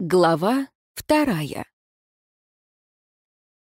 Глава вторая.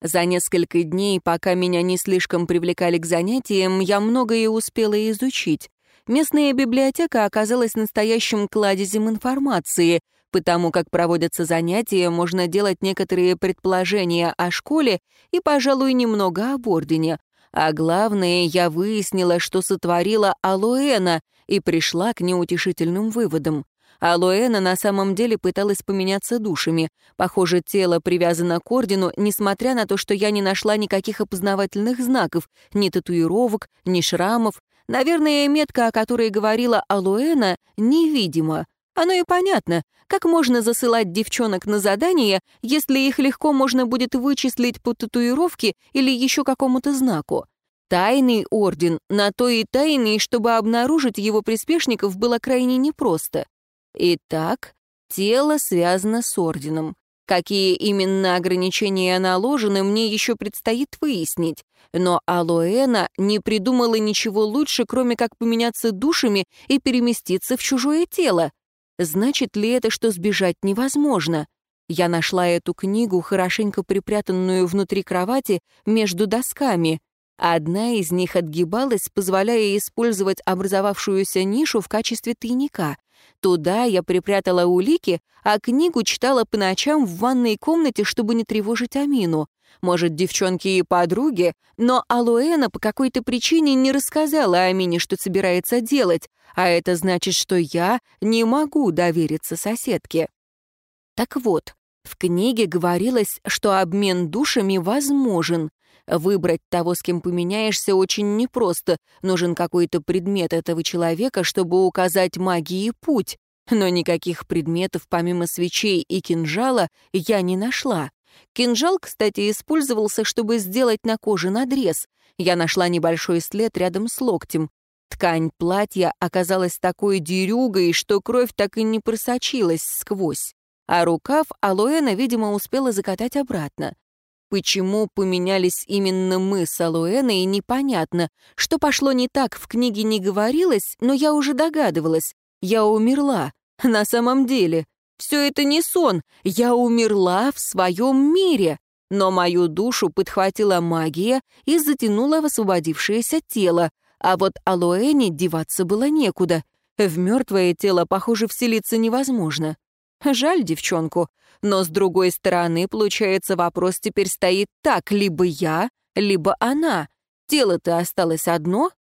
За несколько дней, пока меня не слишком привлекали к занятиям, я многое успела изучить. Местная библиотека оказалась настоящим кладезем информации. Потому как проводятся занятия, можно делать некоторые предположения о школе и, пожалуй, немного об ордене. А главное, я выяснила, что сотворила Алоэна, и пришла к неутешительным выводам. А Луэна на самом деле пыталась поменяться душами. Похоже, тело привязано к ордену, несмотря на то, что я не нашла никаких опознавательных знаков, ни татуировок, ни шрамов. Наверное, метка, о которой говорила Алуэна, невидима. Оно и понятно. Как можно засылать девчонок на задания, если их легко можно будет вычислить по татуировке или еще какому-то знаку? Тайный орден, на то и тайный, чтобы обнаружить его приспешников было крайне непросто. Итак, тело связано с орденом. Какие именно ограничения наложены, мне еще предстоит выяснить. Но Алоэна не придумала ничего лучше, кроме как поменяться душами и переместиться в чужое тело. Значит ли это, что сбежать невозможно? Я нашла эту книгу, хорошенько припрятанную внутри кровати, между досками. Одна из них отгибалась, позволяя использовать образовавшуюся нишу в качестве тайника. Туда я припрятала улики, а книгу читала по ночам в ванной комнате, чтобы не тревожить Амину. Может, девчонки и подруги, но Алуэна по какой-то причине не рассказала Амине, что собирается делать, а это значит, что я не могу довериться соседке. Так вот, в книге говорилось, что обмен душами возможен. Выбрать того, с кем поменяешься, очень непросто. Нужен какой-то предмет этого человека, чтобы указать магии путь. Но никаких предметов, помимо свечей и кинжала, я не нашла. Кинжал, кстати, использовался, чтобы сделать на коже надрез. Я нашла небольшой след рядом с локтем. Ткань платья оказалась такой дерюгой, что кровь так и не просочилась сквозь. А рукав Алоэна, видимо, успела закатать обратно. Почему поменялись именно мы с Алуэной, непонятно. Что пошло не так, в книге не говорилось, но я уже догадывалась. Я умерла. На самом деле. Все это не сон. Я умерла в своем мире. Но мою душу подхватила магия и затянула в освободившееся тело. А вот Алуэне деваться было некуда. В мертвое тело, похоже, вселиться невозможно. Жаль девчонку. Но с другой стороны, получается, вопрос теперь стоит так, либо я, либо она. Тело-то осталось одно?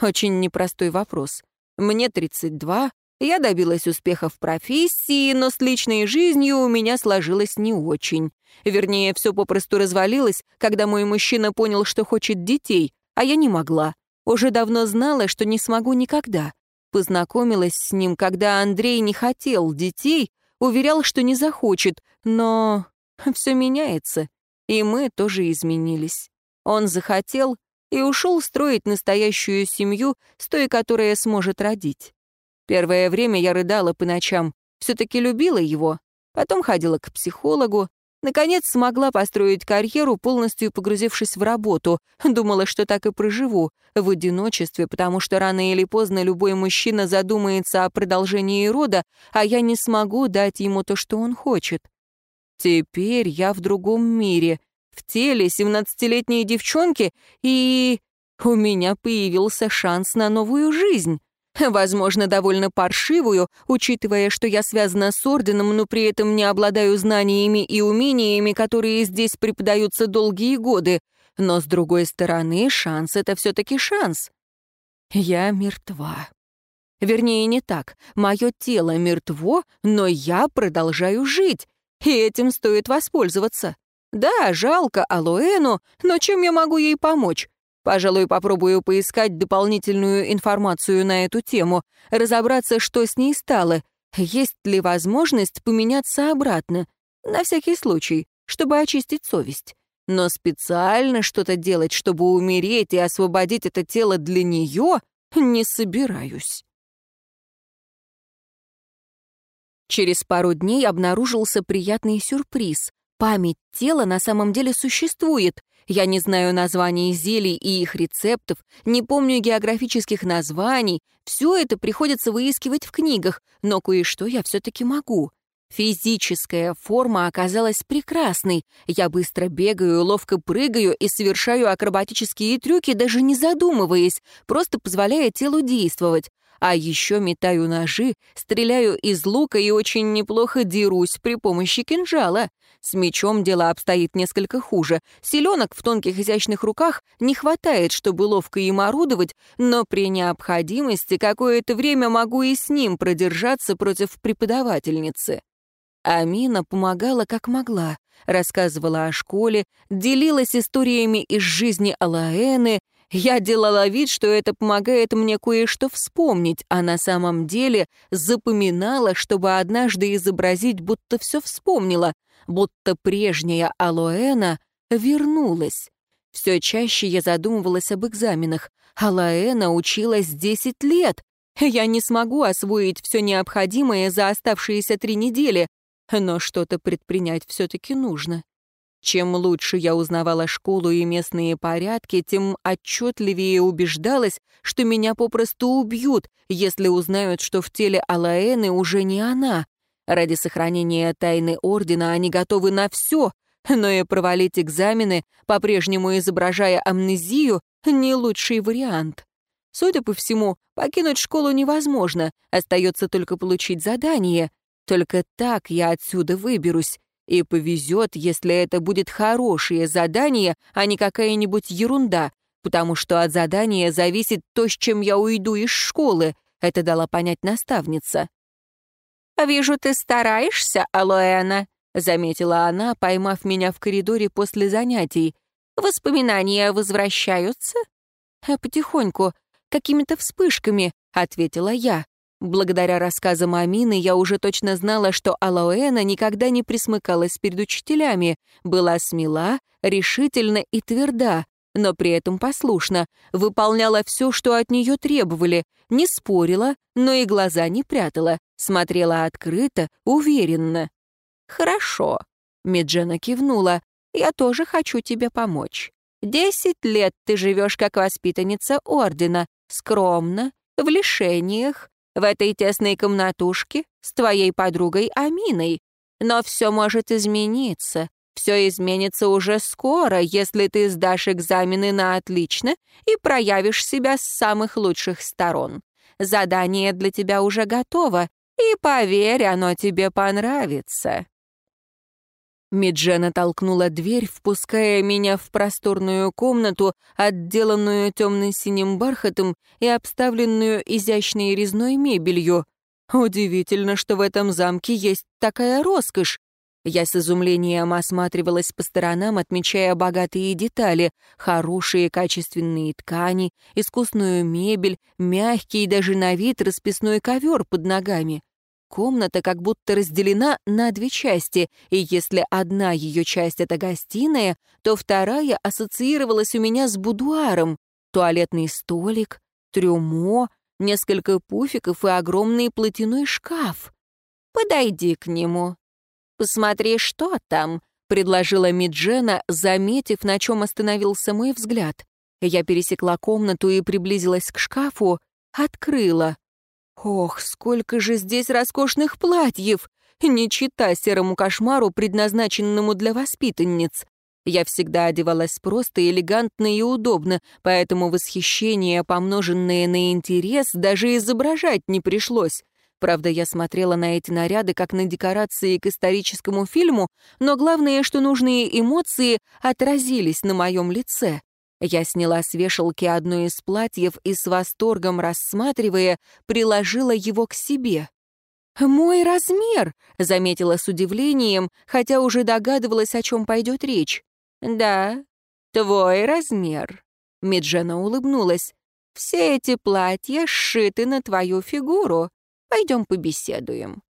Очень непростой вопрос. Мне 32, я добилась успеха в профессии, но с личной жизнью у меня сложилось не очень. Вернее, все попросту развалилось, когда мой мужчина понял, что хочет детей, а я не могла. Уже давно знала, что не смогу никогда. Познакомилась с ним, когда Андрей не хотел детей, Уверял, что не захочет, но все меняется, и мы тоже изменились. Он захотел и ушел строить настоящую семью с той, которая сможет родить. Первое время я рыдала по ночам, все-таки любила его, потом ходила к психологу, Наконец смогла построить карьеру, полностью погрузившись в работу. Думала, что так и проживу, в одиночестве, потому что рано или поздно любой мужчина задумается о продолжении рода, а я не смогу дать ему то, что он хочет. Теперь я в другом мире, в теле семнадцатилетней девчонки, и у меня появился шанс на новую жизнь. Возможно, довольно паршивую, учитывая, что я связана с орденом, но при этом не обладаю знаниями и умениями, которые здесь преподаются долгие годы. Но, с другой стороны, шанс — это все-таки шанс. Я мертва. Вернее, не так. Мое тело мертво, но я продолжаю жить, и этим стоит воспользоваться. Да, жалко Алоэну, но чем я могу ей помочь? Пожалуй, попробую поискать дополнительную информацию на эту тему, разобраться, что с ней стало, есть ли возможность поменяться обратно, на всякий случай, чтобы очистить совесть. Но специально что-то делать, чтобы умереть и освободить это тело для нее, не собираюсь. Через пару дней обнаружился приятный сюрприз. Память тела на самом деле существует, я не знаю названий зелий и их рецептов, не помню географических названий. Все это приходится выискивать в книгах, но кое-что я все-таки могу. Физическая форма оказалась прекрасной. Я быстро бегаю, ловко прыгаю и совершаю акробатические трюки, даже не задумываясь, просто позволяя телу действовать. А еще метаю ножи, стреляю из лука и очень неплохо дерусь при помощи кинжала. С мечом дело обстоит несколько хуже. Селенок в тонких изящных руках не хватает, чтобы ловко им орудовать, но при необходимости какое-то время могу и с ним продержаться против преподавательницы. Амина помогала как могла, рассказывала о школе, делилась историями из жизни Алаэны, я делала вид, что это помогает мне кое-что вспомнить, а на самом деле запоминала, чтобы однажды изобразить, будто все вспомнила, будто прежняя Алоэна вернулась. Все чаще я задумывалась об экзаменах. Алоэна училась 10 лет. Я не смогу освоить все необходимое за оставшиеся три недели, но что-то предпринять все-таки нужно. Чем лучше я узнавала школу и местные порядки, тем отчетливее убеждалась, что меня попросту убьют, если узнают, что в теле Алаэны уже не она. Ради сохранения тайны Ордена они готовы на все, но и провалить экзамены, по-прежнему изображая амнезию, не лучший вариант. Судя по всему, покинуть школу невозможно, остается только получить задание. Только так я отсюда выберусь. И повезет, если это будет хорошее задание, а не какая-нибудь ерунда, потому что от задания зависит то, с чем я уйду из школы, это дала понять наставница. «Вижу, ты стараешься, Алоэна», — заметила она, поймав меня в коридоре после занятий. «Воспоминания возвращаются?» «Потихоньку, какими-то вспышками», — ответила я. Благодаря рассказам Амины я уже точно знала, что Алоэна никогда не присмыкалась перед учителями, была смела, решительна и тверда, но при этом послушна, выполняла все, что от нее требовали, не спорила, но и глаза не прятала, смотрела открыто, уверенно. «Хорошо», — Меджена кивнула, — «я тоже хочу тебе помочь. Десять лет ты живешь как воспитанница Ордена, скромно, в лишениях, в этой тесной комнатушке с твоей подругой Аминой. Но все может измениться. Все изменится уже скоро, если ты сдашь экзамены на отлично и проявишь себя с самых лучших сторон. Задание для тебя уже готово, и, поверь, оно тебе понравится. Миджена толкнула дверь, впуская меня в просторную комнату, отделанную темно-синим бархатом и обставленную изящной резной мебелью. Удивительно, что в этом замке есть такая роскошь. Я с изумлением осматривалась по сторонам, отмечая богатые детали, хорошие качественные ткани, искусную мебель, мягкий даже на вид расписной ковер под ногами. Комната как будто разделена на две части, и если одна ее часть — это гостиная, то вторая ассоциировалась у меня с будуаром. Туалетный столик, трюмо, несколько пуфиков и огромный платяной шкаф. «Подойди к нему. Посмотри, что там», — предложила Миджена, заметив, на чем остановился мой взгляд. Я пересекла комнату и приблизилась к шкафу, открыла. Ох, сколько же здесь роскошных платьев! Не чита серому кошмару, предназначенному для воспитанниц. Я всегда одевалась просто, элегантно и удобно, поэтому восхищение, помноженное на интерес, даже изображать не пришлось. Правда, я смотрела на эти наряды как на декорации к историческому фильму, но главное, что нужные эмоции отразились на моем лице. Я сняла с вешалки одно из платьев и с восторгом рассматривая, приложила его к себе. «Мой размер!» — заметила с удивлением, хотя уже догадывалась, о чем пойдет речь. «Да, твой размер», — Меджена улыбнулась. «Все эти платья сшиты на твою фигуру. Пойдем побеседуем».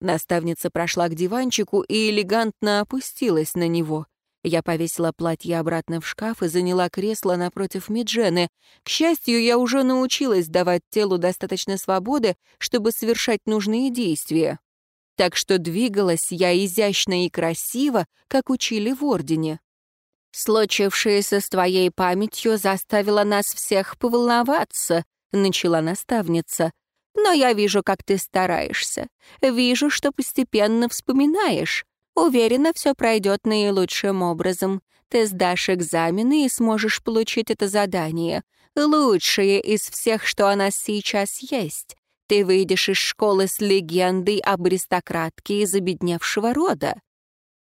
Наставница прошла к диванчику и элегантно опустилась на него. Я повесила платье обратно в шкаф и заняла кресло напротив Миджены. К счастью, я уже научилась давать телу достаточно свободы, чтобы совершать нужные действия. Так что двигалась я изящно и красиво, как учили в Ордене. «Случившееся с твоей памятью заставило нас всех поволноваться», — начала наставница. Но я вижу, как ты стараешься. Вижу, что постепенно вспоминаешь. Уверена, все пройдет наилучшим образом. Ты сдашь экзамены и сможешь получить это задание. Лучшее из всех, что у нас сейчас есть. Ты выйдешь из школы с легендой об аристократке из обедневшего рода.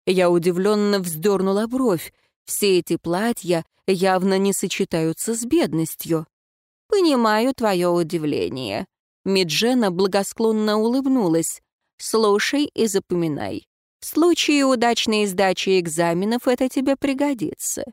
Я удивленно вздернула бровь. Все эти платья явно не сочетаются с бедностью. «Понимаю твое удивление». Миджена благосклонно улыбнулась. «Слушай и запоминай. В случае удачной сдачи экзаменов это тебе пригодится.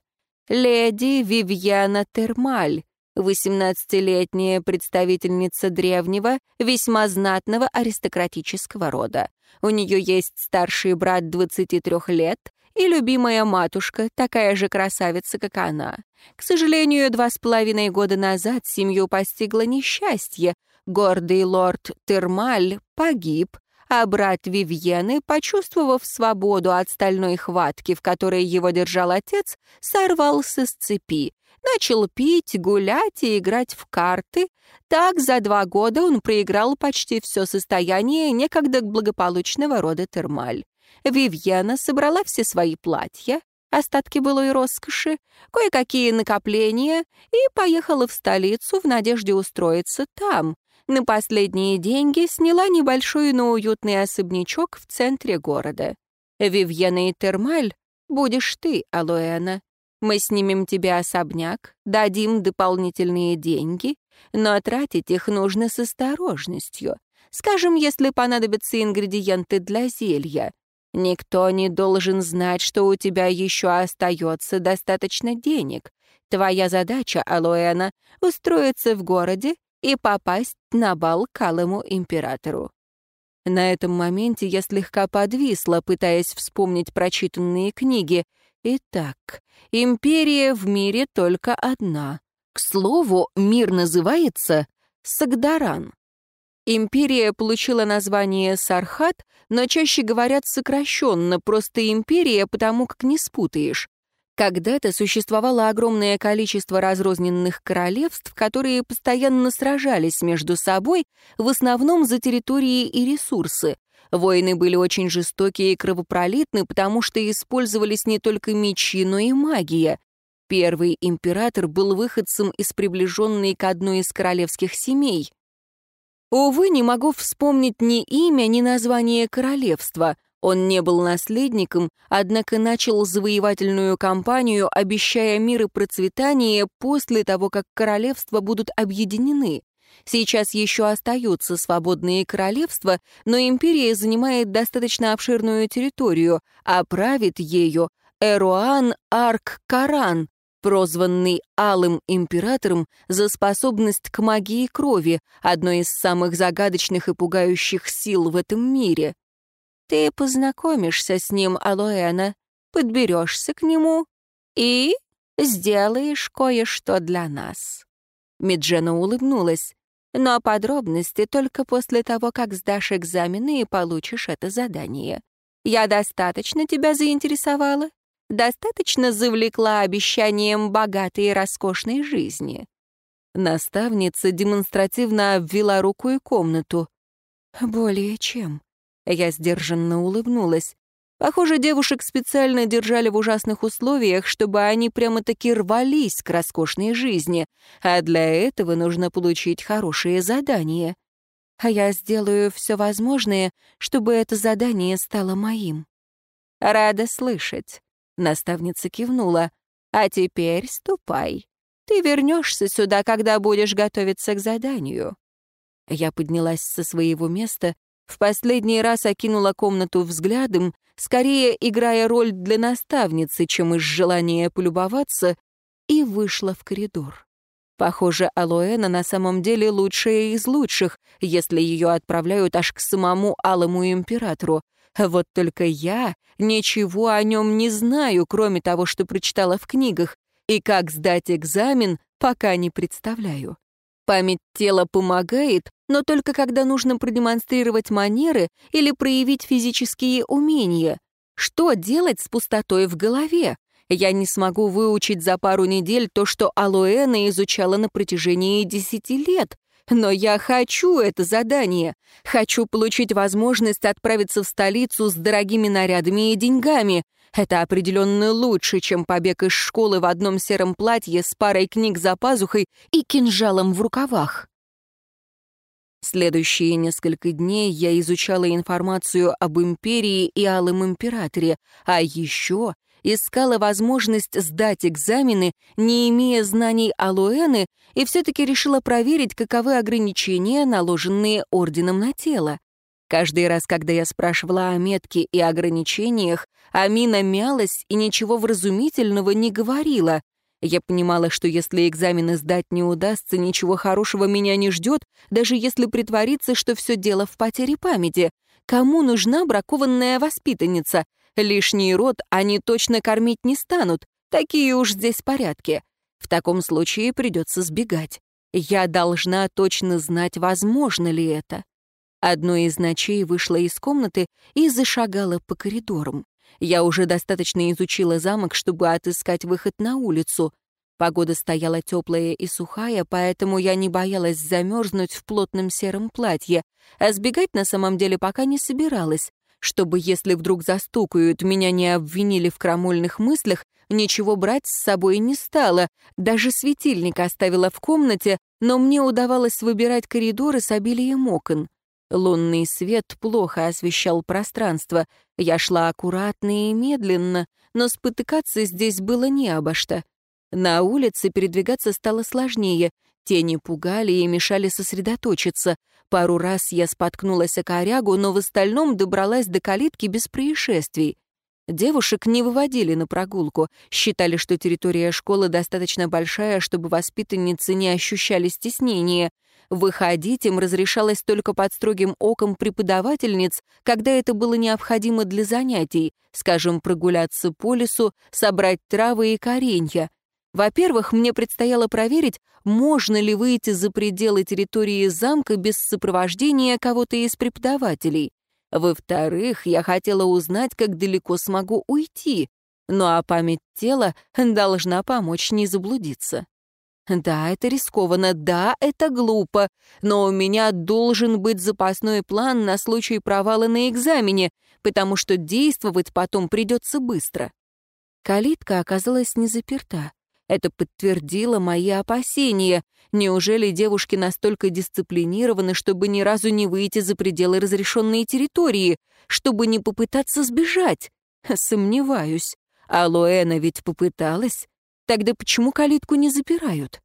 Леди Вивьяна Термаль, 18-летняя представительница древнего, весьма знатного аристократического рода. У нее есть старший брат 23 лет и любимая матушка, такая же красавица, как она. К сожалению, два с половиной года назад семью постигло несчастье. Гордый лорд Термаль погиб, а брат Вивьены, почувствовав свободу от стальной хватки, в которой его держал отец, сорвался с цепи. Начал пить, гулять и играть в карты. Так за два года он проиграл почти все состояние некогда благополучного рода Термаль. Вивьена собрала все свои платья, остатки былой роскоши, кое-какие накопления и поехала в столицу в надежде устроиться там. На последние деньги сняла небольшой, но уютный особнячок в центре города. Вивьена и Термаль будешь ты, Алоэна. Мы снимем тебе особняк, дадим дополнительные деньги, но тратить их нужно с осторожностью. Скажем, если понадобятся ингредиенты для зелья. Никто не должен знать, что у тебя еще остается достаточно денег. Твоя задача, Алоэна, устроиться в городе и попасть на бал к Алому Императору. На этом моменте я слегка подвисла, пытаясь вспомнить прочитанные книги, Итак, империя в мире только одна. К слову, мир называется Сагдаран. Империя получила название Сархат, но чаще говорят сокращенно, просто империя, потому как не спутаешь. Когда-то существовало огромное количество разрозненных королевств, которые постоянно сражались между собой, в основном за территории и ресурсы. Войны были очень жестокие и кровопролитны, потому что использовались не только мечи, но и магия. Первый император был выходцем из приближенной к одной из королевских семей. Увы, не могу вспомнить ни имя, ни название королевства. Он не был наследником, однако начал завоевательную кампанию, обещая мир и процветание после того, как королевства будут объединены. Сейчас еще остаются свободные королевства, но империя занимает достаточно обширную территорию, а правит ею Эруан Арк-Каран, прозванный Алым Императором за способность к магии крови, одной из самых загадочных и пугающих сил в этом мире. Ты познакомишься с ним, Алоэна, подберешься к нему и сделаешь кое-что для нас. Меджена улыбнулась. Но подробности только после того, как сдашь экзамены и получишь это задание. Я достаточно тебя заинтересовала? Достаточно завлекла обещанием богатой и роскошной жизни?» Наставница демонстративно обвела рукой комнату. «Более чем». Я сдержанно улыбнулась. Похоже, девушек специально держали в ужасных условиях, чтобы они прямо-таки рвались к роскошной жизни, а для этого нужно получить хорошее задание. А я сделаю все возможное, чтобы это задание стало моим. «Рада слышать», — наставница кивнула. «А теперь ступай. Ты вернешься сюда, когда будешь готовиться к заданию». Я поднялась со своего места, в последний раз окинула комнату взглядом, скорее играя роль для наставницы, чем из желания полюбоваться, и вышла в коридор. Похоже, Алоэна на самом деле лучшая из лучших, если ее отправляют аж к самому Алому Императору. Вот только я ничего о нем не знаю, кроме того, что прочитала в книгах, и как сдать экзамен, пока не представляю. Память тела помогает, но только когда нужно продемонстрировать манеры или проявить физические умения. Что делать с пустотой в голове? Я не смогу выучить за пару недель то, что Алоэна изучала на протяжении десяти лет. Но я хочу это задание. Хочу получить возможность отправиться в столицу с дорогими нарядами и деньгами. Это определенно лучше, чем побег из школы в одном сером платье с парой книг за пазухой и кинжалом в рукавах. Следующие несколько дней я изучала информацию об империи и алом императоре, а еще искала возможность сдать экзамены, не имея знаний Алуэны, и все-таки решила проверить, каковы ограничения, наложенные орденом на тело. Каждый раз, когда я спрашивала о метке и ограничениях, Амина мялась и ничего вразумительного не говорила. Я понимала, что если экзамены сдать не удастся, ничего хорошего меня не ждет, даже если притвориться, что все дело в потере памяти. Кому нужна бракованная воспитанница? Лишний род они точно кормить не станут, такие уж здесь порядки. В таком случае придется сбегать. Я должна точно знать, возможно ли это. Одной из ночей вышла из комнаты и зашагала по коридорам. Я уже достаточно изучила замок, чтобы отыскать выход на улицу. Погода стояла теплая и сухая, поэтому я не боялась замерзнуть в плотном сером платье, а сбегать на самом деле пока не собиралась чтобы, если вдруг застукают, меня не обвинили в крамольных мыслях, ничего брать с собой не стала, даже светильник оставила в комнате, но мне удавалось выбирать коридоры с обилием окон. Лунный свет плохо освещал пространство. Я шла аккуратно и медленно, но спотыкаться здесь было не обо что. На улице передвигаться стало сложнее, тени пугали и мешали сосредоточиться. Пару раз я споткнулась о корягу, но в остальном добралась до калитки без происшествий. Девушек не выводили на прогулку, считали, что территория школы достаточно большая, чтобы воспитанницы не ощущали стеснения. Выходить им разрешалось только под строгим оком преподавательниц, когда это было необходимо для занятий, скажем, прогуляться по лесу, собрать травы и коренья. Во-первых, мне предстояло проверить, можно ли выйти за пределы территории замка без сопровождения кого-то из преподавателей. Во-вторых, я хотела узнать, как далеко смогу уйти. Ну а память тела должна помочь не заблудиться. Да, это рискованно, да, это глупо, но у меня должен быть запасной план на случай провала на экзамене, потому что действовать потом придется быстро. Калитка оказалась не заперта. Это подтвердило мои опасения. Неужели девушки настолько дисциплинированы, чтобы ни разу не выйти за пределы разрешенной территории, чтобы не попытаться сбежать? Сомневаюсь. А Луэна ведь попыталась. Тогда почему калитку не запирают?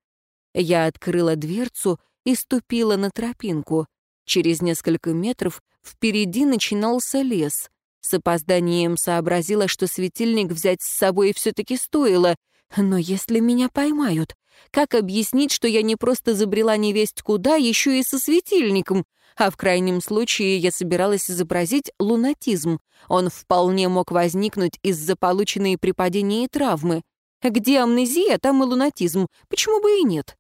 Я открыла дверцу и ступила на тропинку. Через несколько метров впереди начинался лес. С опозданием сообразила, что светильник взять с собой все-таки стоило — но если меня поймают, как объяснить, что я не просто забрела невесть куда, еще и со светильником, а в крайнем случае я собиралась изобразить лунатизм. Он вполне мог возникнуть из-за полученной при падении травмы. Где амнезия, там и лунатизм. Почему бы и нет?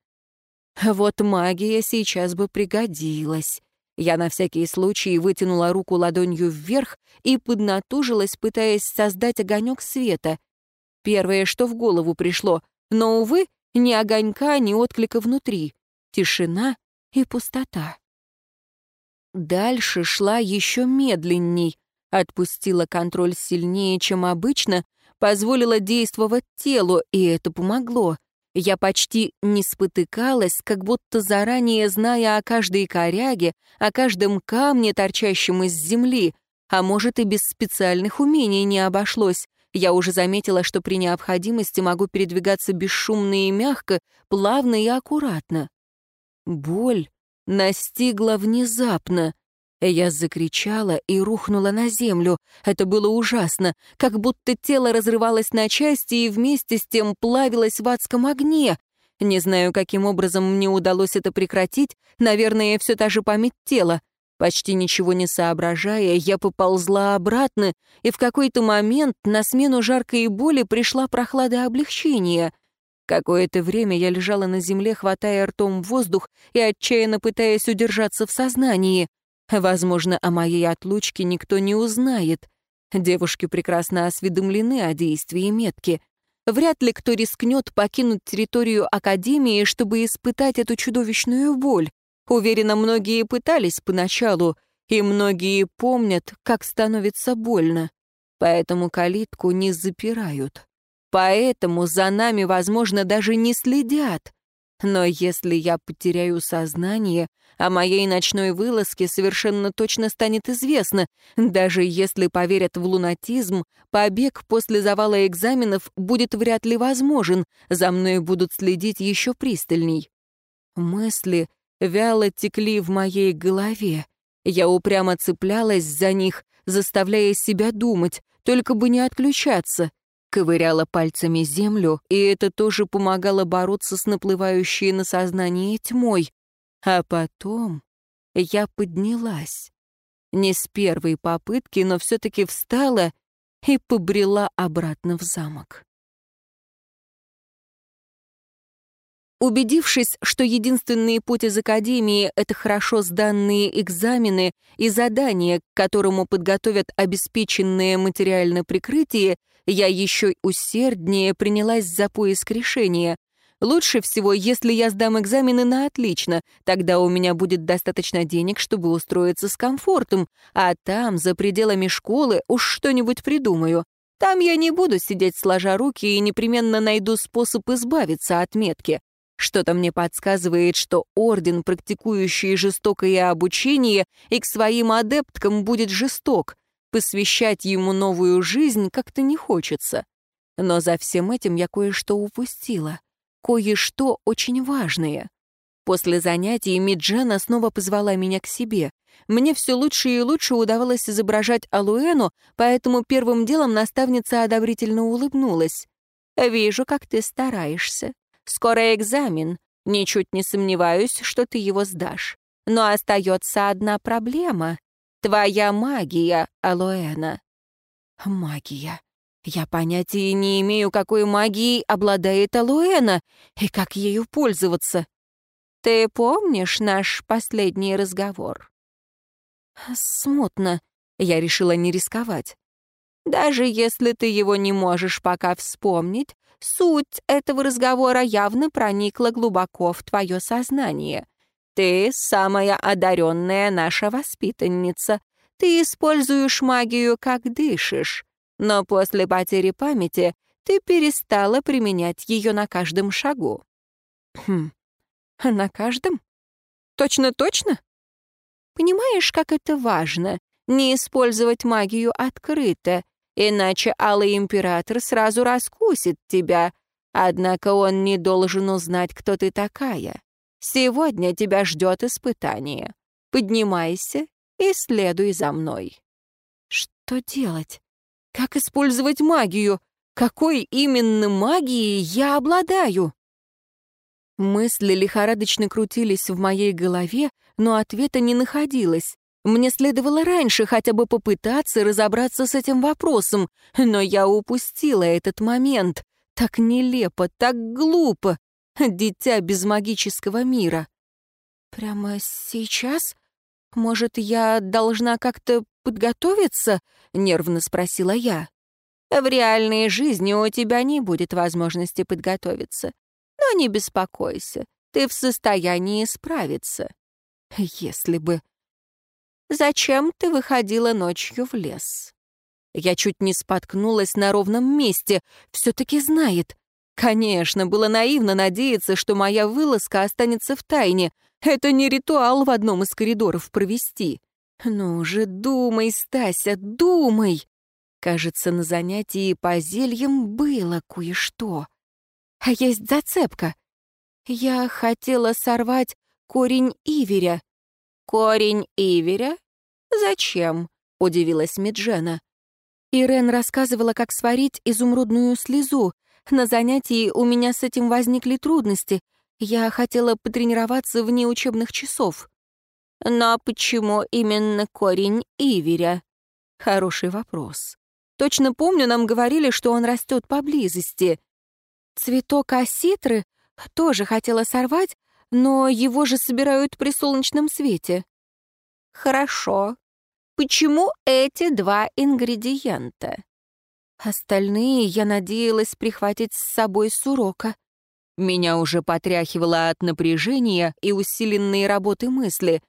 Вот магия сейчас бы пригодилась. Я на всякий случай вытянула руку ладонью вверх и поднатужилась, пытаясь создать огонек света. Первое, что в голову пришло, но, увы, ни огонька, ни отклика внутри. Тишина и пустота. Дальше шла еще медленней, отпустила контроль сильнее, чем обычно, позволила действовать телу, и это помогло. Я почти не спотыкалась, как будто заранее зная о каждой коряге, о каждом камне, торчащем из земли, а может и без специальных умений не обошлось. Я уже заметила, что при необходимости могу передвигаться бесшумно и мягко, плавно и аккуратно. Боль настигла внезапно. Я закричала и рухнула на землю. Это было ужасно, как будто тело разрывалось на части и вместе с тем плавилось в адском огне. Не знаю, каким образом мне удалось это прекратить, наверное, все та же память тела. Почти ничего не соображая, я поползла обратно, и в какой-то момент на смену жаркой боли пришла прохлада облегчения. Какое-то время я лежала на земле, хватая ртом воздух и отчаянно пытаясь удержаться в сознании. Возможно, о моей отлучке никто не узнает. Девушки прекрасно осведомлены о действии метки. Вряд ли кто рискнет покинуть территорию Академии, чтобы испытать эту чудовищную боль. Уверена, многие пытались поначалу, и многие помнят, как становится больно. Поэтому калитку не запирают. Поэтому за нами, возможно, даже не следят. Но если я потеряю сознание, о моей ночной вылазке совершенно точно станет известно. Даже если поверят в лунатизм, побег после завала экзаменов будет вряд ли возможен, за мной будут следить еще пристальней. Мысли вяло текли в моей голове. Я упрямо цеплялась за них, заставляя себя думать, только бы не отключаться ковыряла пальцами землю, и это тоже помогало бороться с наплывающей на сознание тьмой. А потом я поднялась. Не с первой попытки, но все-таки встала и побрела обратно в замок. Убедившись, что единственный путь из Академии — это хорошо сданные экзамены и задания, к которому подготовят обеспеченное материальное прикрытие, я еще усерднее принялась за поиск решения. Лучше всего, если я сдам экзамены на отлично, тогда у меня будет достаточно денег, чтобы устроиться с комфортом, а там, за пределами школы, уж что-нибудь придумаю. Там я не буду сидеть сложа руки и непременно найду способ избавиться от метки. Что-то мне подсказывает, что орден, практикующий жестокое обучение, и к своим адепткам будет жесток посвящать ему новую жизнь как-то не хочется. Но за всем этим я кое-что упустила. Кое-что очень важное. После занятий Миджена снова позвала меня к себе. Мне все лучше и лучше удавалось изображать Алуэну, поэтому первым делом наставница одобрительно улыбнулась. «Вижу, как ты стараешься. Скоро экзамен. Ничуть не сомневаюсь, что ты его сдашь. Но остается одна проблема. Твоя магия, Алоэна». «Магия. Я понятия не имею, какой магией обладает Алоэна и как ею пользоваться. Ты помнишь наш последний разговор?» «Смутно. Я решила не рисковать. Даже если ты его не можешь пока вспомнить, суть этого разговора явно проникла глубоко в твое сознание. Ты самая одаренная наша воспитанница. Ты используешь магию, как дышишь. Но после потери памяти ты перестала применять ее на каждом шагу. Хм, на каждом? Точно-точно? Понимаешь, как это важно — не использовать магию открыто, иначе Алый Император сразу раскусит тебя, однако он не должен узнать, кто ты такая. Сегодня тебя ждет испытание. Поднимайся и следуй за мной». Что делать? Как использовать магию? Какой именно магией я обладаю? Мысли лихорадочно крутились в моей голове, но ответа не находилось. Мне следовало раньше хотя бы попытаться разобраться с этим вопросом, но я упустила этот момент. Так нелепо, так глупо дитя без магического мира. Прямо сейчас? Может, я должна как-то подготовиться? Нервно спросила я. В реальной жизни у тебя не будет возможности подготовиться. Но не беспокойся, ты в состоянии справиться. Если бы... Зачем ты выходила ночью в лес? Я чуть не споткнулась на ровном месте. Все-таки знает. Конечно, было наивно надеяться, что моя вылазка останется в тайне. Это не ритуал в одном из коридоров провести. Ну же, думай, Стася, думай! Кажется, на занятии по зельям было кое-что. А есть зацепка. Я хотела сорвать корень иверя. Корень иверя? Зачем? Удивилась Меджена. Ирен рассказывала, как сварить изумрудную слезу. На занятии у меня с этим возникли трудности. Я хотела потренироваться вне учебных часов. Но почему именно корень иверя? Хороший вопрос. Точно помню, нам говорили, что он растет поблизости. Цветок оситры тоже хотела сорвать, но его же собирают при солнечном свете. Хорошо. Почему эти два ингредиента? Остальные я надеялась прихватить с собой с урока. Меня уже потряхивало от напряжения и усиленной работы мысли.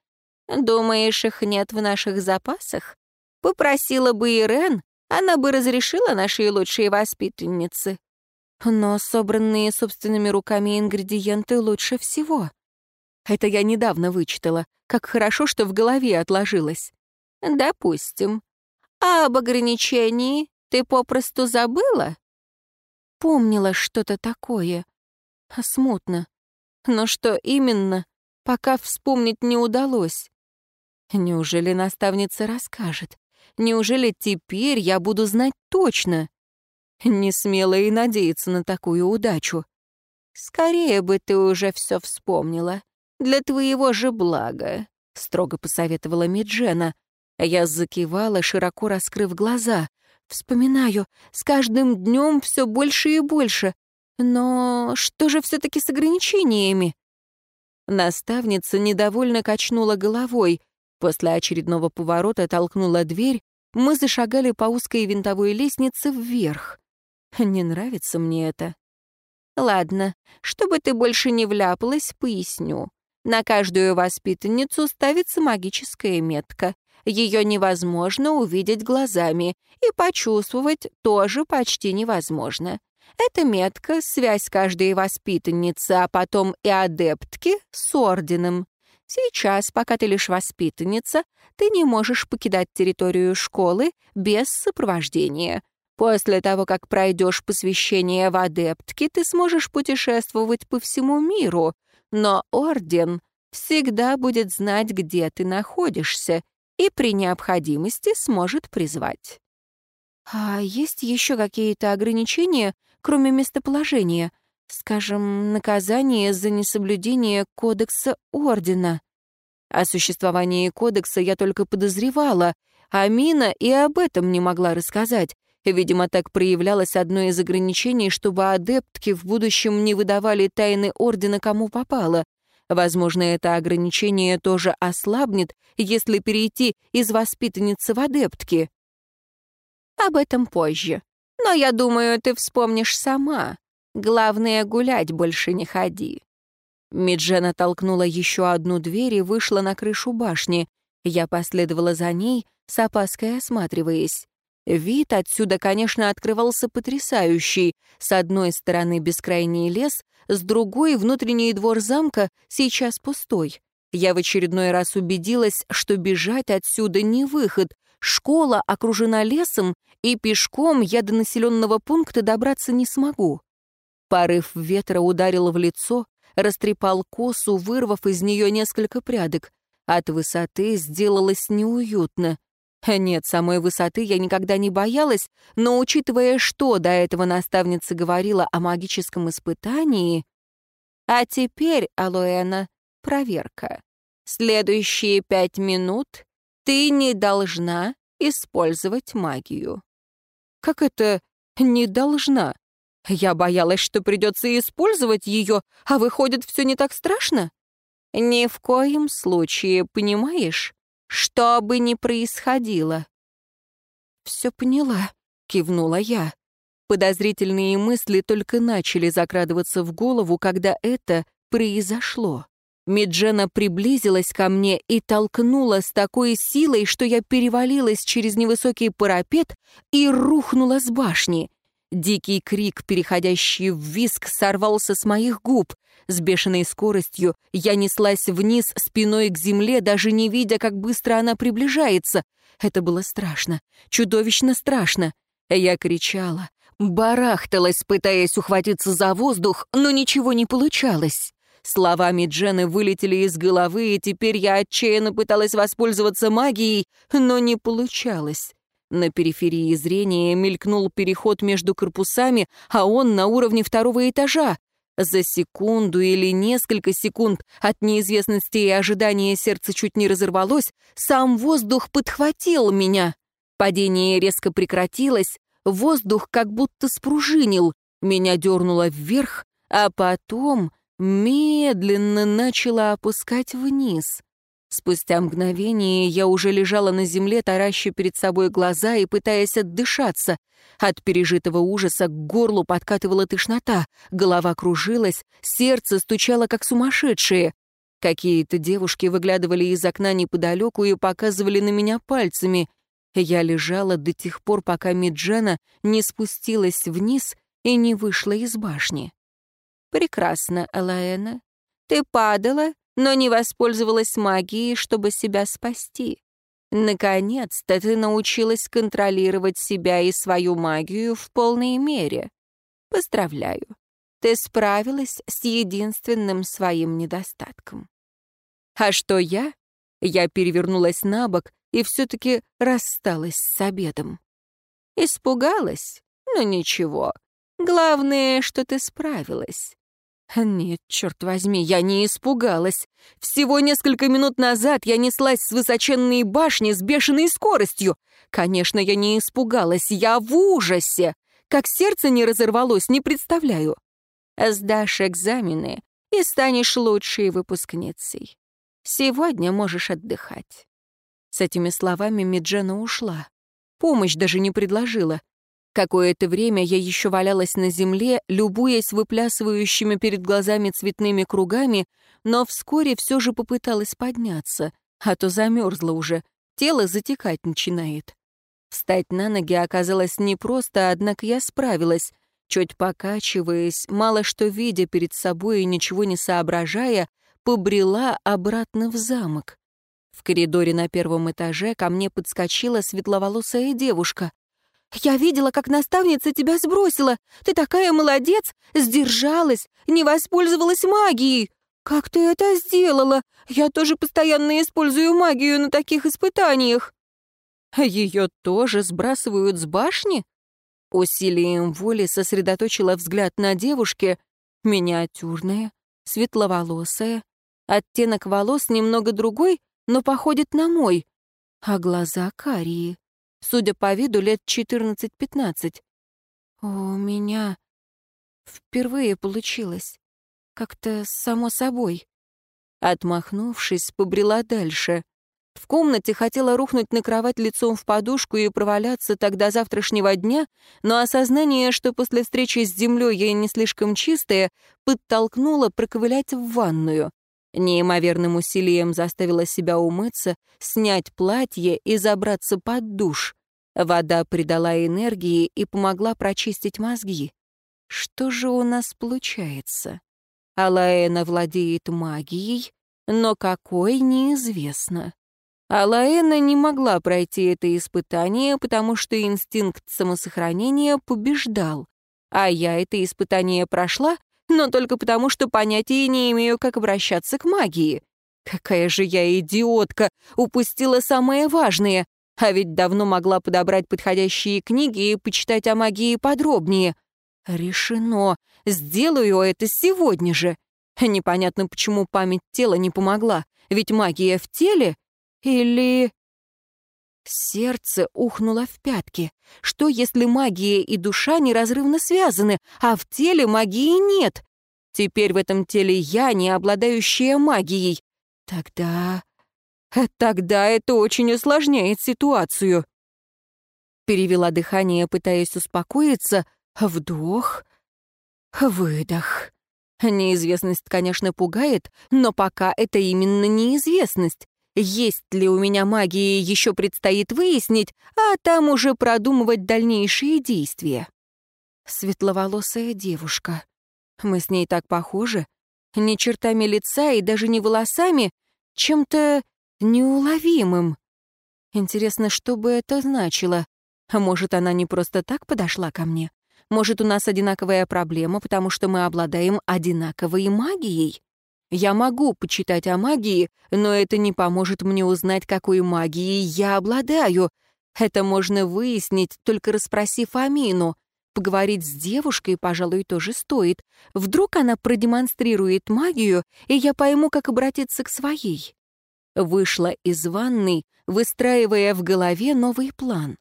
«Думаешь, их нет в наших запасах? Попросила бы Ирен, она бы разрешила нашей лучшей воспитаннице. Но собранные собственными руками ингредиенты лучше всего. Это я недавно вычитала. Как хорошо, что в голове отложилось. Допустим. А об ограничении ты попросту забыла? Помнила что-то такое. Смутно. Но что именно, пока вспомнить не удалось. Неужели наставница расскажет? Неужели теперь я буду знать точно? Не смело и надеяться на такую удачу. Скорее бы ты уже все вспомнила. Для твоего же блага, — строго посоветовала Миджена. Я закивала, широко раскрыв глаза. Вспоминаю, с каждым днем все больше и больше. Но что же все-таки с ограничениями? Наставница недовольно качнула головой. После очередного поворота толкнула дверь. Мы зашагали по узкой винтовой лестнице вверх. Не нравится мне это. Ладно, чтобы ты больше не вляпалась, поясню. На каждую воспитанницу ставится магическая метка. Ее невозможно увидеть глазами, и почувствовать тоже почти невозможно. Эта метка — связь каждой воспитанницы, а потом и адептки с орденом. Сейчас, пока ты лишь воспитанница, ты не можешь покидать территорию школы без сопровождения. После того, как пройдешь посвящение в адептки, ты сможешь путешествовать по всему миру, но Орден всегда будет знать, где ты находишься, и при необходимости сможет призвать. А есть еще какие-то ограничения, кроме местоположения? Скажем, наказание за несоблюдение кодекса Ордена? О существовании кодекса я только подозревала, а Мина и об этом не могла рассказать, Видимо, так проявлялось одно из ограничений, чтобы адептки в будущем не выдавали тайны Ордена кому попало. Возможно, это ограничение тоже ослабнет, если перейти из воспитанницы в адептки. Об этом позже. Но я думаю, ты вспомнишь сама. Главное, гулять больше не ходи. Миджена толкнула еще одну дверь и вышла на крышу башни. Я последовала за ней, с опаской осматриваясь. Вид отсюда, конечно, открывался потрясающий. С одной стороны бескрайний лес, с другой — внутренний двор замка, сейчас пустой. Я в очередной раз убедилась, что бежать отсюда не выход. Школа окружена лесом, и пешком я до населенного пункта добраться не смогу. Порыв ветра ударил в лицо, растрепал косу, вырвав из нее несколько прядок. От высоты сделалось неуютно. Нет, самой высоты я никогда не боялась, но учитывая, что до этого наставница говорила о магическом испытании... А теперь, Алоэна, проверка. Следующие пять минут ты не должна использовать магию. Как это «не должна»? Я боялась, что придется использовать ее, а выходит, все не так страшно? Ни в коем случае, понимаешь? Что бы ни происходило. «Все поняла», — кивнула я. Подозрительные мысли только начали закрадываться в голову, когда это произошло. Меджена приблизилась ко мне и толкнула с такой силой, что я перевалилась через невысокий парапет и рухнула с башни. Дикий крик, переходящий в виск, сорвался с моих губ. С бешеной скоростью я неслась вниз спиной к земле, даже не видя, как быстро она приближается. Это было страшно, чудовищно страшно. Я кричала, барахталась, пытаясь ухватиться за воздух, но ничего не получалось. Словами Джены вылетели из головы, и теперь я отчаянно пыталась воспользоваться магией, но не получалось. На периферии зрения мелькнул переход между корпусами, а он на уровне второго этажа. За секунду или несколько секунд от неизвестности и ожидания сердце чуть не разорвалось, сам воздух подхватил меня. Падение резко прекратилось, воздух как будто спружинил, меня дернуло вверх, а потом медленно начало опускать вниз. Спустя мгновение я уже лежала на земле, тараща перед собой глаза и пытаясь отдышаться. От пережитого ужаса к горлу подкатывала тошнота, голова кружилась, сердце стучало как сумасшедшее. Какие-то девушки выглядывали из окна неподалеку и показывали на меня пальцами. Я лежала до тех пор, пока Миджана не спустилась вниз и не вышла из башни. «Прекрасно, Алаэна. Ты падала, но не воспользовалась магией, чтобы себя спасти. Наконец-то ты научилась контролировать себя и свою магию в полной мере. Поздравляю. Ты справилась с единственным своим недостатком. А что я? Я перевернулась на бок и все-таки рассталась с обедом. Испугалась? Ну ничего. Главное, что ты справилась. Нет, черт возьми, я не испугалась. Всего несколько минут назад я неслась с высоченной башни с бешеной скоростью. Конечно, я не испугалась, я в ужасе. Как сердце не разорвалось, не представляю. Сдашь экзамены и станешь лучшей выпускницей. Сегодня можешь отдыхать. С этими словами Миджена ушла. Помощь даже не предложила. Какое-то время я еще валялась на земле, любуясь выплясывающими перед глазами цветными кругами, но вскоре все же попыталась подняться, а то замерзла уже, тело затекать начинает. Встать на ноги оказалось непросто, однако я справилась. Чуть покачиваясь, мало что видя перед собой и ничего не соображая, побрела обратно в замок. В коридоре на первом этаже ко мне подскочила светловолосая девушка. Я видела, как наставница тебя сбросила. Ты такая молодец, сдержалась, не воспользовалась магией. Как ты это сделала? Я тоже постоянно использую магию на таких испытаниях. Ее тоже сбрасывают с башни? Усилием воли сосредоточила взгляд на девушке, миниатюрная, светловолосая, оттенок волос немного другой, но походит на мой, а глаза карие. Судя по виду, лет 14-15. У меня впервые получилось. Как-то само собой. Отмахнувшись, побрела дальше. В комнате хотела рухнуть на кровать лицом в подушку и проваляться тогда завтрашнего дня, но осознание, что после встречи с землей я не слишком чистая, подтолкнуло проковылять в ванную. Неимоверным усилием заставила себя умыться, снять платье и забраться под душ. Вода придала энергии и помогла прочистить мозги. Что же у нас получается? Алаэна владеет магией, но какой — неизвестно. Алаэна не могла пройти это испытание, потому что инстинкт самосохранения побеждал. А я это испытание прошла, но только потому, что понятия не имею, как обращаться к магии. Какая же я идиотка! Упустила самое важное. А ведь давно могла подобрать подходящие книги и почитать о магии подробнее. Решено. Сделаю это сегодня же. Непонятно, почему память тела не помогла. Ведь магия в теле? Или... Сердце ухнуло в пятки. Что, если магия и душа неразрывно связаны, а в теле магии нет? Теперь в этом теле я, не обладающая магией. Тогда... Тогда это очень усложняет ситуацию. Перевела дыхание, пытаясь успокоиться. Вдох, выдох. Неизвестность, конечно, пугает, но пока это именно неизвестность. Есть ли у меня магии, еще предстоит выяснить, а там уже продумывать дальнейшие действия. Светловолосая девушка. Мы с ней так похожи. Ни чертами лица и даже не волосами, чем-то неуловимым. Интересно, что бы это значило? Может, она не просто так подошла ко мне? Может, у нас одинаковая проблема, потому что мы обладаем одинаковой магией? Я могу почитать о магии, но это не поможет мне узнать, какой магией я обладаю. Это можно выяснить, только расспросив Амину. Поговорить с девушкой, пожалуй, тоже стоит. Вдруг она продемонстрирует магию, и я пойму, как обратиться к своей. Вышла из ванной, выстраивая в голове новый план.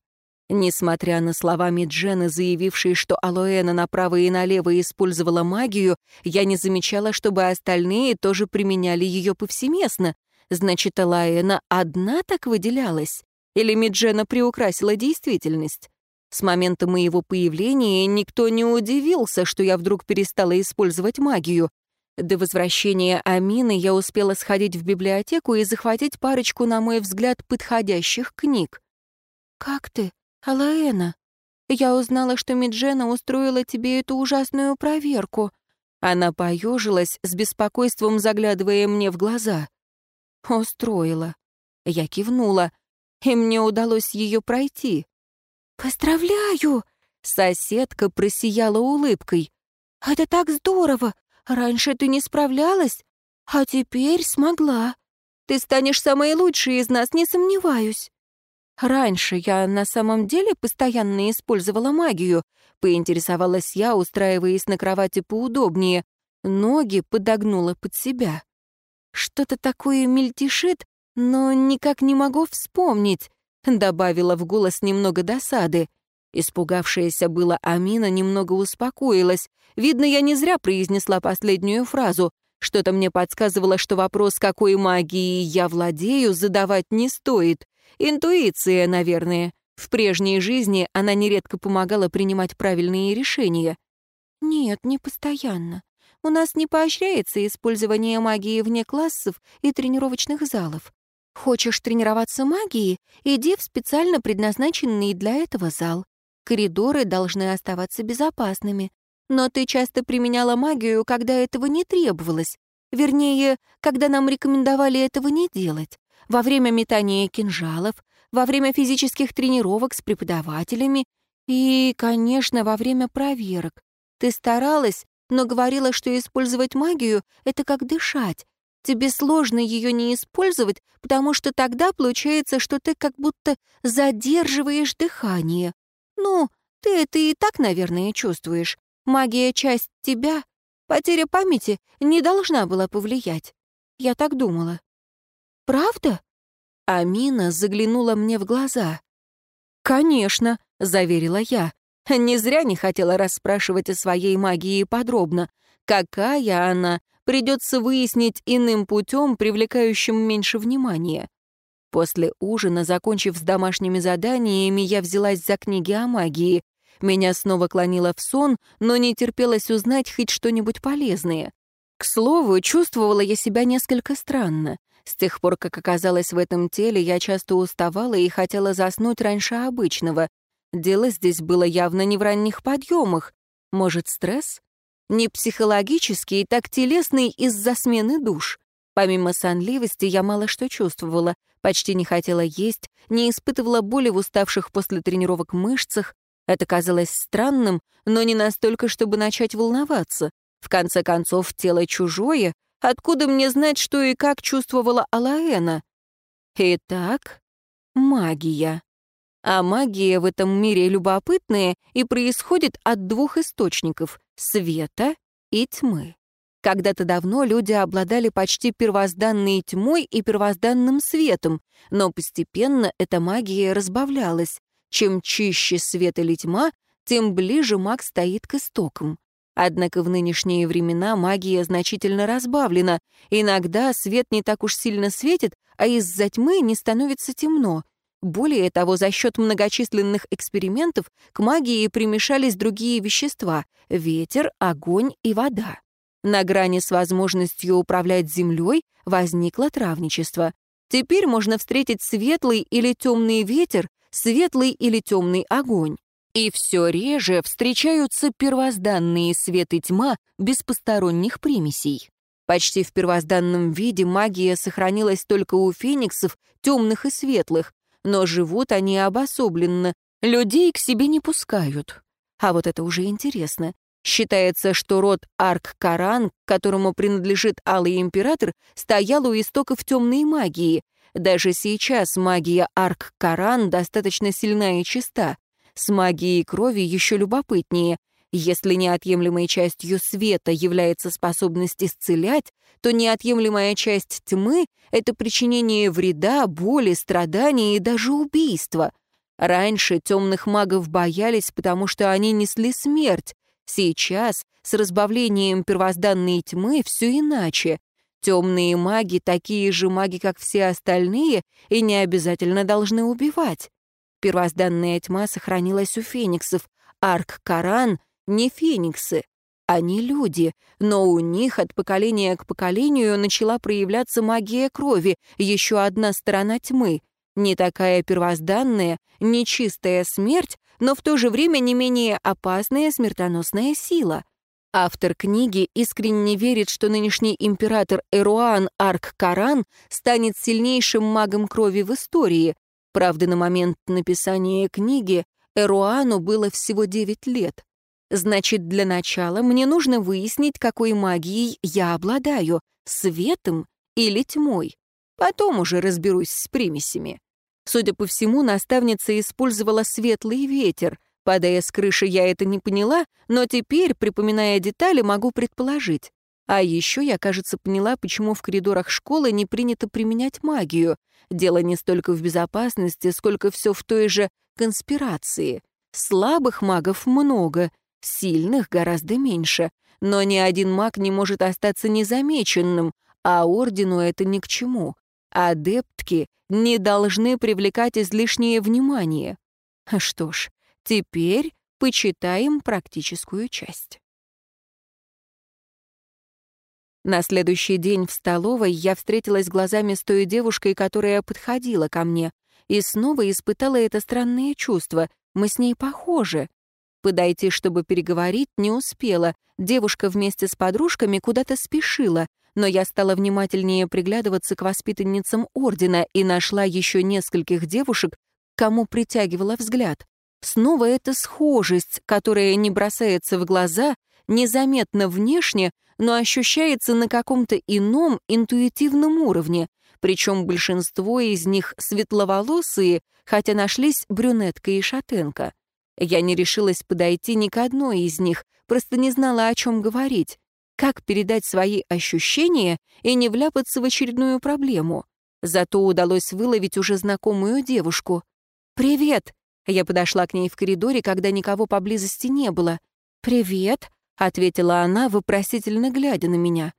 Несмотря на слова Джены, заявившей, что Алоэна направо и налево использовала магию, я не замечала, чтобы остальные тоже применяли ее повсеместно. Значит, Алаэна одна так выделялась? Или Миджена приукрасила действительность? С момента моего появления никто не удивился, что я вдруг перестала использовать магию. До возвращения Амины я успела сходить в библиотеку и захватить парочку, на мой взгляд, подходящих книг. «Как ты, Алаэна? Я узнала, что Миджена устроила тебе эту ужасную проверку». Она поежилась, с беспокойством заглядывая мне в глаза. «Устроила». Я кивнула, и мне удалось ее пройти. «Поздравляю!» — соседка просияла улыбкой. «Это так здорово! Раньше ты не справлялась, а теперь смогла. Ты станешь самой лучшей из нас, не сомневаюсь». Раньше я на самом деле постоянно использовала магию, поинтересовалась я, устраиваясь на кровати поудобнее, ноги подогнула под себя. Что-то такое мельтешит, но никак не могу вспомнить. Добавила в голос немного досады. Испугавшаяся была Амина немного успокоилась. Видно, я не зря произнесла последнюю фразу. Что-то мне подсказывало, что вопрос, какой магией я владею, задавать не стоит. Интуиция, наверное. В прежней жизни она нередко помогала принимать правильные решения. «Нет, не постоянно. У нас не поощряется использование магии вне классов и тренировочных залов. Хочешь тренироваться магией? Иди в специально предназначенный для этого зал. Коридоры должны оставаться безопасными. Но ты часто применяла магию, когда этого не требовалось. Вернее, когда нам рекомендовали этого не делать. Во время метания кинжалов, во время физических тренировок с преподавателями и, конечно, во время проверок. Ты старалась, но говорила, что использовать магию — это как дышать, Тебе сложно ее не использовать, потому что тогда получается, что ты как будто задерживаешь дыхание. Ну, ты это и так, наверное, чувствуешь. Магия — часть тебя. Потеря памяти не должна была повлиять. Я так думала. Правда? Амина заглянула мне в глаза. «Конечно», — заверила я. Не зря не хотела расспрашивать о своей магии подробно. Какая она, придется выяснить иным путем, привлекающим меньше внимания. После ужина, закончив с домашними заданиями, я взялась за книги о магии. Меня снова клонило в сон, но не терпелось узнать хоть что-нибудь полезное. К слову, чувствовала я себя несколько странно. С тех пор, как оказалась в этом теле, я часто уставала и хотела заснуть раньше обычного. Дело здесь было явно не в ранних подъемах. Может, стресс? Не психологический, так телесный из-за смены душ. Помимо сонливости я мало что чувствовала, почти не хотела есть, не испытывала боли в уставших после тренировок мышцах. Это казалось странным, но не настолько, чтобы начать волноваться. В конце концов, тело чужое. Откуда мне знать, что и как чувствовала Алаэна? Итак, магия. А магия в этом мире любопытная и происходит от двух источников — света и тьмы. Когда-то давно люди обладали почти первозданной тьмой и первозданным светом, но постепенно эта магия разбавлялась. Чем чище свет или тьма, тем ближе маг стоит к истокам. Однако в нынешние времена магия значительно разбавлена. Иногда свет не так уж сильно светит, а из-за тьмы не становится темно — более того, за счет многочисленных экспериментов к магии примешались другие вещества — ветер, огонь и вода. На грани с возможностью управлять землей возникло травничество. Теперь можно встретить светлый или темный ветер, светлый или темный огонь. И все реже встречаются первозданные свет и тьма без посторонних примесей. Почти в первозданном виде магия сохранилась только у фениксов, темных и светлых, но живут они обособленно, людей к себе не пускают. А вот это уже интересно. Считается, что род Арк-Каран, которому принадлежит Алый Император, стоял у истоков темной магии. Даже сейчас магия Арк-Каран достаточно сильна и чиста. С магией крови еще любопытнее. Если неотъемлемой частью света является способность исцелять, то неотъемлемая часть тьмы — это причинение вреда, боли, страданий и даже убийства. Раньше темных магов боялись, потому что они несли смерть. Сейчас, с разбавлением первозданной тьмы, все иначе. Темные маги такие же маги, как все остальные, и не обязательно должны убивать. Первозданная тьма сохранилась у фениксов. Арк-Каран — не фениксы. Они люди, но у них от поколения к поколению начала проявляться магия крови, еще одна сторона тьмы. Не такая первозданная, не чистая смерть, но в то же время не менее опасная смертоносная сила — Автор книги искренне верит, что нынешний император Эруан Арк-Каран станет сильнейшим магом крови в истории. Правда, на момент написания книги Эруану было всего 9 лет. Значит, для начала мне нужно выяснить, какой магией я обладаю — светом или тьмой. Потом уже разберусь с примесями. Судя по всему, наставница использовала светлый ветер, Падая с крыши, я это не поняла, но теперь, припоминая детали, могу предположить. А еще я, кажется, поняла, почему в коридорах школы не принято применять магию. Дело не столько в безопасности, сколько все в той же конспирации. Слабых магов много, сильных гораздо меньше. Но ни один маг не может остаться незамеченным, а ордену это ни к чему. Адептки не должны привлекать излишнее внимание. Что ж, Теперь почитаем практическую часть. На следующий день в столовой я встретилась глазами с той девушкой, которая подходила ко мне, и снова испытала это странное чувство. Мы с ней похожи. Подойти, чтобы переговорить, не успела. Девушка вместе с подружками куда-то спешила, но я стала внимательнее приглядываться к воспитанницам Ордена и нашла еще нескольких девушек, кому притягивала взгляд. Снова эта схожесть, которая не бросается в глаза, незаметно внешне, но ощущается на каком-то ином интуитивном уровне, причем большинство из них светловолосые, хотя нашлись брюнетка и шатенка. Я не решилась подойти ни к одной из них, просто не знала, о чем говорить. Как передать свои ощущения и не вляпаться в очередную проблему? Зато удалось выловить уже знакомую девушку. «Привет!» Я подошла к ней в коридоре, когда никого поблизости не было. «Привет», — ответила она, вопросительно глядя на меня.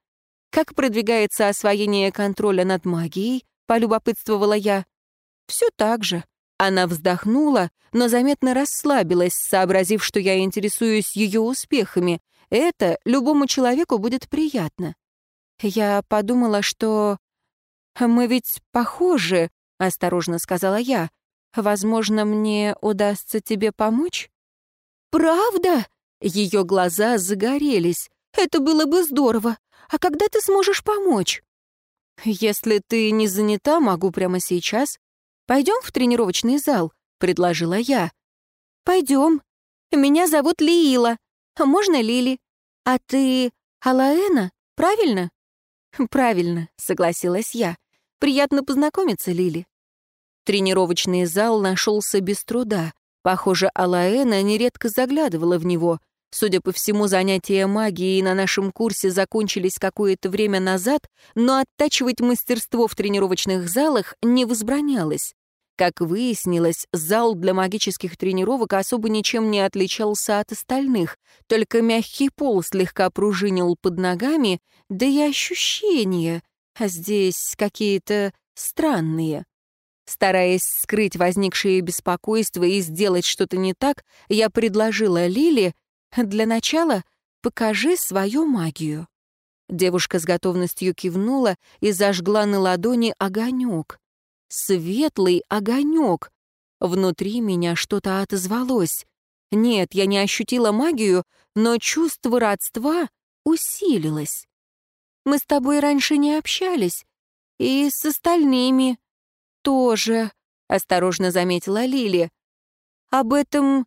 «Как продвигается освоение контроля над магией?» — полюбопытствовала я. «Все так же». Она вздохнула, но заметно расслабилась, сообразив, что я интересуюсь ее успехами. Это любому человеку будет приятно. Я подумала, что... «Мы ведь похожи», — осторожно сказала я. Возможно, мне удастся тебе помочь?» «Правда?» Ее глаза загорелись. «Это было бы здорово. А когда ты сможешь помочь?» «Если ты не занята, могу прямо сейчас. Пойдем в тренировочный зал», — предложила я. «Пойдем. Меня зовут Лиила. Можно Лили? А ты Алаэна, правильно?» «Правильно», — согласилась я. «Приятно познакомиться, Лили». Тренировочный зал нашелся без труда. Похоже, Алаэна нередко заглядывала в него. Судя по всему, занятия магией на нашем курсе закончились какое-то время назад, но оттачивать мастерство в тренировочных залах не возбранялось. Как выяснилось, зал для магических тренировок особо ничем не отличался от остальных, только мягкий пол слегка пружинил под ногами, да и ощущения а здесь какие-то странные. Стараясь скрыть возникшее беспокойство и сделать что-то не так, я предложила Лиле «Для начала покажи свою магию». Девушка с готовностью кивнула и зажгла на ладони огонек. Светлый огонек. Внутри меня что-то отозвалось. Нет, я не ощутила магию, но чувство родства усилилось. Мы с тобой раньше не общались. И с остальными тоже», — осторожно заметила Лили. «Об этом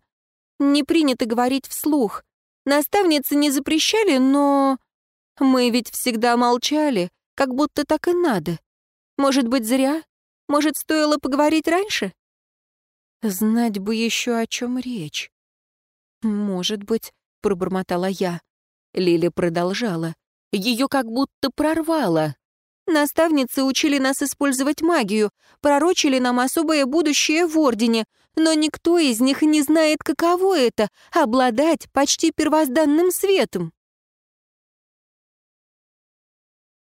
не принято говорить вслух. Наставницы не запрещали, но... Мы ведь всегда молчали, как будто так и надо. Может быть, зря? Может, стоило поговорить раньше?» «Знать бы еще, о чем речь». «Может быть», — пробормотала я. Лили продолжала. Ее как будто прорвало. Наставницы учили нас использовать магию, пророчили нам особое будущее в Ордене, но никто из них не знает, каково это — обладать почти первозданным светом.